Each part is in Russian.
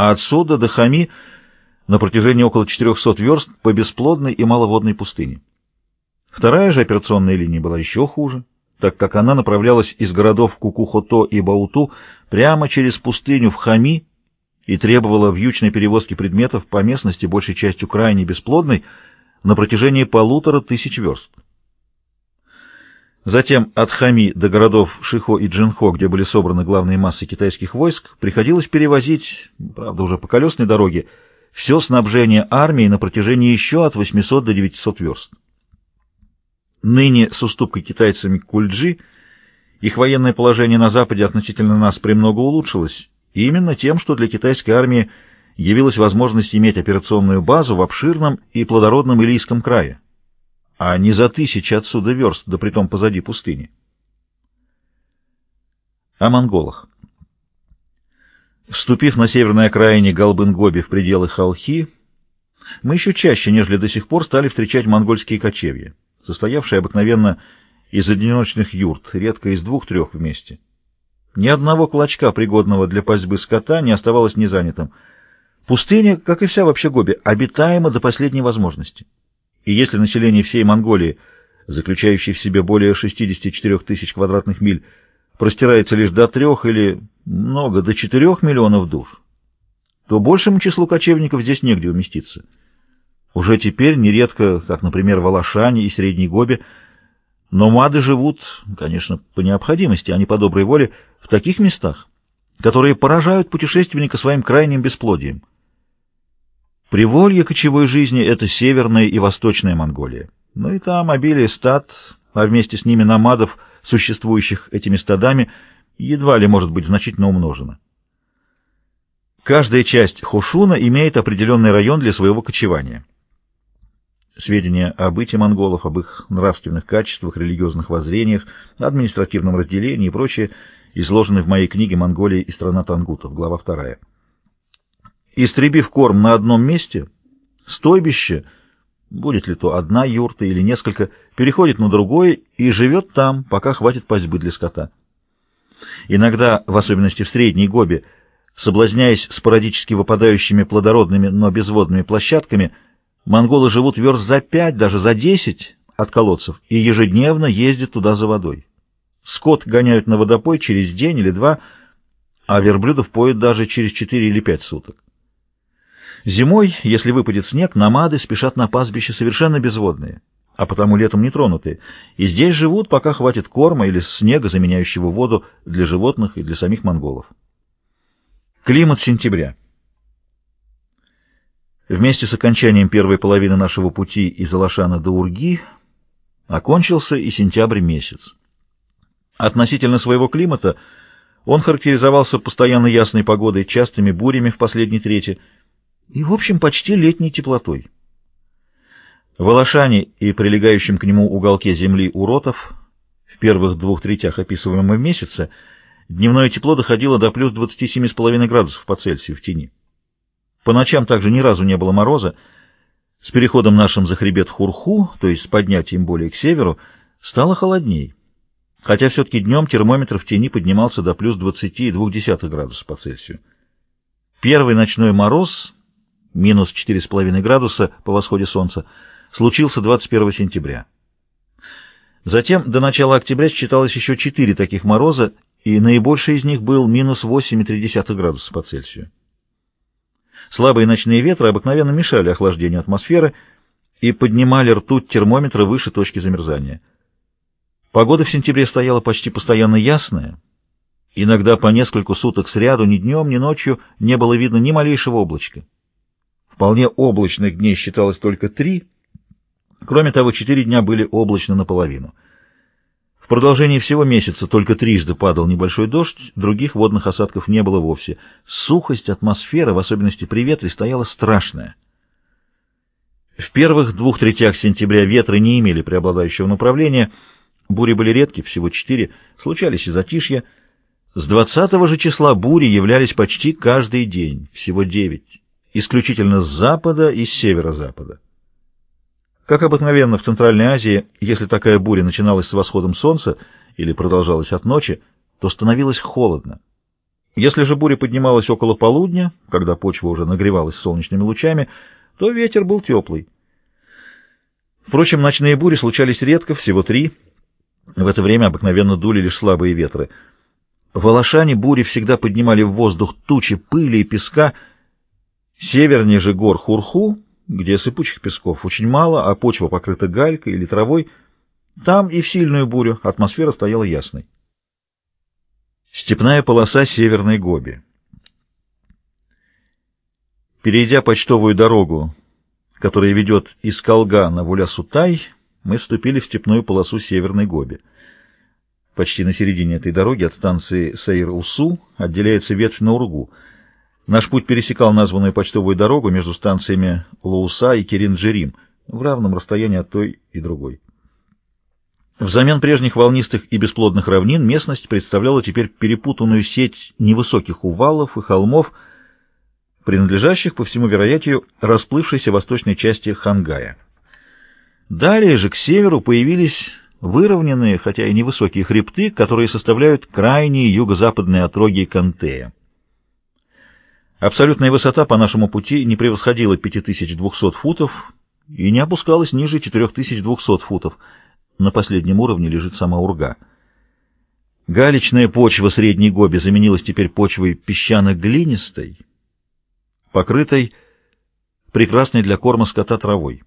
а отсюда до Хами на протяжении около 400 верст по бесплодной и маловодной пустыне. Вторая же операционная линия была еще хуже, так как она направлялась из городов Кукухото и Бауту прямо через пустыню в Хами и требовала вьючной перевозки предметов по местности, большей частью крайне бесплодной, на протяжении полутора тысяч верст. Затем от Хами до городов Шихо и Джинхо, где были собраны главные массы китайских войск, приходилось перевозить, правда уже по колесной дороге, все снабжение армии на протяжении еще от 800 до 900 верст. Ныне с уступкой китайцами Кульджи их военное положение на Западе относительно нас премного улучшилось, именно тем, что для китайской армии явилась возможность иметь операционную базу в обширном и плодородном Илийском крае, а не за тысячи отсюда верст, да притом позади пустыни. О монголах. Вступив на северной окраине Галбын-Гоби в пределы Халхи, мы еще чаще, нежели до сих пор, стали встречать монгольские кочевья, состоявшие обыкновенно из одиночных юрт, редко из двух-трех вместе. Ни одного клочка, пригодного для пастьбы скота, не оставалось незанятым. Пустыня, как и вся вообще Гоби, обитаема до последней возможности. И если население всей Монголии, заключающее в себе более 64 тысяч квадратных миль, простирается лишь до трех или много, до четырех миллионов душ, то большему числу кочевников здесь негде уместиться. Уже теперь нередко, как, например, в Алашане и Средней Гобе, номады живут, конечно, по необходимости, а не по доброй воле, в таких местах, которые поражают путешественника своим крайним бесплодием. Приволье кочевой жизни — это северная и восточная Монголия. Но и там обилие стад, а вместе с ними номадов — существующих этими стадами, едва ли может быть значительно умножено. Каждая часть Хушуна имеет определенный район для своего кочевания. Сведения об быте монголов, об их нравственных качествах, религиозных воззрениях, административном разделении и прочее изложены в моей книге «Монголия и страна тангутов», глава 2. Истребив корм на одном месте, стойбище – будет ли то одна юрта или несколько, переходит на другое и живет там, пока хватит пастьбы для скота. Иногда, в особенности в Средней Гобе, соблазняясь спорадически выпадающими плодородными, но безводными площадками, монголы живут верст за пять, даже за десять от колодцев и ежедневно ездят туда за водой. Скот гоняют на водопой через день или два, а верблюдов поют даже через четыре или пять суток. Зимой, если выпадет снег, намады спешат на пастбище совершенно безводные, а потому летом не тронутые, и здесь живут, пока хватит корма или снега, заменяющего воду для животных и для самих монголов. Климат сентября. Вместе с окончанием первой половины нашего пути из Алашана до Урги окончился и сентябрь месяц. Относительно своего климата он характеризовался постоянно ясной погодой, частыми бурями в последней трети – и, в общем, почти летней теплотой. В Алашане и прилегающем к нему уголке земли уротов в первых двух третях описываемого месяца дневное тепло доходило до плюс 27,5 градусов по Цельсию в тени. По ночам также ни разу не было мороза. С переходом нашим за хребет Хурху, то есть с поднятием более к северу, стало холодней. Хотя все-таки днем термометр в тени поднимался до плюс 20,2 градусов по Цельсию. Первый ночной мороз минус 4,5 градуса по восходе солнца, случился 21 сентября. Затем до начала октября считалось еще четыре таких мороза, и наибольший из них был минус 8,3 градуса по Цельсию. Слабые ночные ветры обыкновенно мешали охлаждению атмосферы и поднимали ртуть термометра выше точки замерзания. Погода в сентябре стояла почти постоянно ясная. Иногда по несколько суток сряду ни днем, ни ночью не было видно ни малейшего облачка. Вполне облачных дней считалось только три. Кроме того, четыре дня были облачно наполовину. В продолжении всего месяца только трижды падал небольшой дождь, других водных осадков не было вовсе. Сухость атмосферы, в особенности при ветре, стояла страшная. В первых двух третях сентября ветры не имели преобладающего направления, бури были редки, всего четыре, случались и затишья. С 20 же числа бури являлись почти каждый день, всего девять исключительно с запада и с северо-запада. Как обыкновенно в Центральной Азии, если такая буря начиналась с восходом солнца или продолжалась от ночи, то становилось холодно. Если же буря поднималась около полудня, когда почва уже нагревалась солнечными лучами, то ветер был теплый. Впрочем, ночные бури случались редко, всего три. В это время обыкновенно дули лишь слабые ветры. В Алашане бури всегда поднимали в воздух тучи пыли и песка. Севернее же гор Хурху, где сыпучих песков очень мало, а почва покрыта галькой или травой, там и в сильную бурю атмосфера стояла ясной. Степная полоса Северной Гоби. Перейдя почтовую дорогу, которая ведет из Колгана в Уля-Сутай, мы вступили в степную полосу Северной Гоби. Почти на середине этой дороги от станции Сейр-Усу отделяется ветвь на Ургу. Наш путь пересекал названную почтовую дорогу между станциями Лауса и Кирин-Джерим в равном расстоянии от той и другой. Взамен прежних волнистых и бесплодных равнин местность представляла теперь перепутанную сеть невысоких увалов и холмов, принадлежащих, по всему вероятию, расплывшейся восточной части Хангая. Далее же к северу появились выровненные, хотя и невысокие хребты, которые составляют крайние юго-западные отроги Кантея. Абсолютная высота по нашему пути не превосходила 5200 футов и не опускалась ниже 4200 футов – на последнем уровне лежит сама Урга. Галечная почва Средней Гоби заменилась теперь почвой песчано-глинистой, покрытой прекрасной для корма скота травой.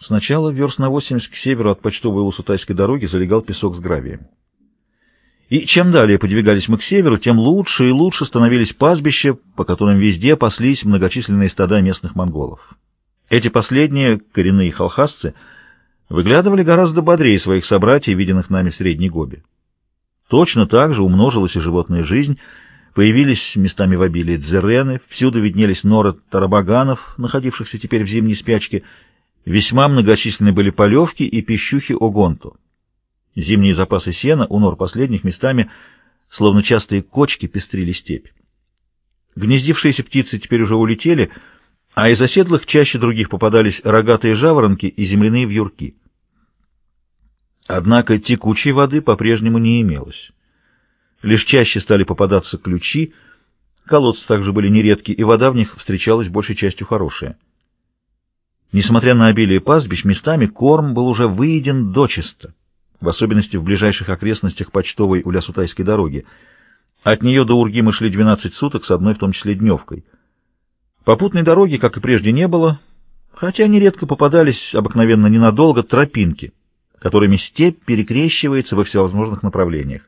Сначала верст на 80 к северу от почтовой Лусутайской дороги залегал песок с гравием. И чем далее подвигались мы к северу, тем лучше и лучше становились пастбища, по которым везде паслись многочисленные стада местных монголов. Эти последние, коренные халхасцы, выглядывали гораздо бодрее своих собратьев, виденных нами в Средней Гобе. Точно так же умножилась и животная жизнь, появились местами в обилии дзерены, всюду виднелись норы тарабаганов, находившихся теперь в зимней спячке, весьма многочисленны были полевки и пищухи огонту. Зимние запасы сена у нор последних местами, словно частые кочки, пестрили степь. Гнездившиеся птицы теперь уже улетели — а из оседлых чаще других попадались рогатые жаворонки и земляные вьюрки. Однако текучей воды по-прежнему не имелось. Лишь чаще стали попадаться ключи, колодцы также были нередки, и вода в них встречалась большей частью хорошая. Несмотря на обилие пастбищ, местами корм был уже выеден дочисто, в особенности в ближайших окрестностях почтовой Улясутайской дороги. От нее до Урги мы шли 12 суток, с одной в том числе дневкой — Попутной дороги, как и прежде, не было, хотя нередко попадались, обыкновенно ненадолго, тропинки, которыми степь перекрещивается во всевозможных направлениях.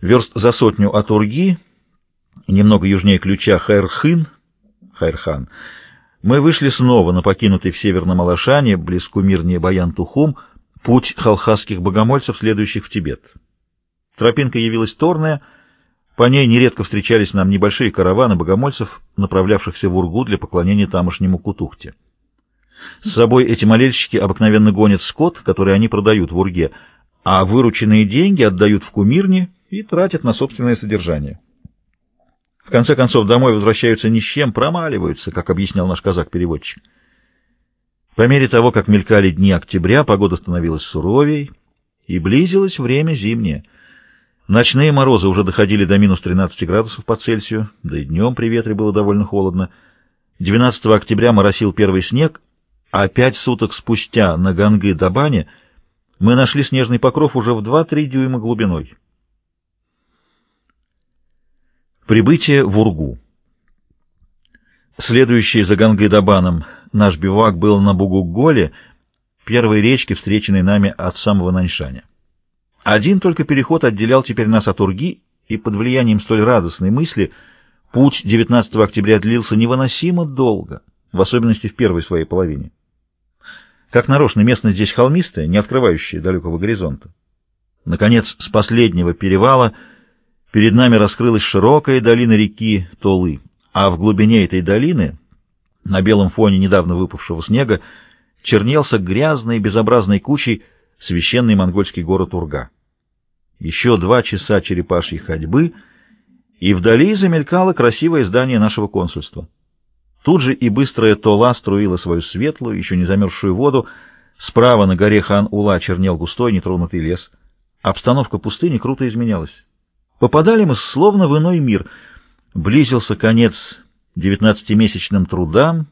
Верст за сотню от Урги, немного южнее ключа Хайрхын, Хайрхан, мы вышли снова на покинутый в северном Алашане, близ кумирнее Баян-Тухум, путь халхасских богомольцев, следующих в Тибет. Тропинка явилась торная, по ней нередко встречались нам небольшие караваны богомольцев, направлявшихся в Ургу для поклонения тамошнему Кутухте. С собой эти молельщики обыкновенно гонят скот, который они продают в Урге, а вырученные деньги отдают в кумирне и тратят на собственное содержание. В конце концов, домой возвращаются ни с чем, промаливаются, как объяснял наш казак-переводчик. По мере того, как мелькали дни октября, погода становилась суровей, и близилось время зимнее — Ночные морозы уже доходили до минус 13 градусов по Цельсию, да и днем при ветре было довольно холодно. 12 октября моросил первый снег, а пять суток спустя на Ганги-Дабане мы нашли снежный покров уже в 2-3 дюйма глубиной. Прибытие в Ургу Следующий за Гангой-Дабаном наш бивак был на Бугуголе, первой речке, встреченной нами от самого Наньшаня. Один только переход отделял теперь нас от Урги, и под влиянием столь радостной мысли путь 19 октября длился невыносимо долго, в особенности в первой своей половине. Как нарочно, местность здесь холмистая, не открывающая далекого горизонта. Наконец, с последнего перевала перед нами раскрылась широкая долина реки Толы, а в глубине этой долины, на белом фоне недавно выпавшего снега, чернелся грязной безобразной кучей священный монгольский город Урга. Еще два часа черепашьей ходьбы, и вдали замелькало красивое здание нашего консульства. Тут же и быстрая Тола струила свою светлую, еще не замерзшую воду. Справа на горе Хан-Ула чернел густой нетронутый лес. Обстановка пустыни круто изменялась. Попадали мы словно в иной мир. Близился конец девятнадцатимесячным трудам,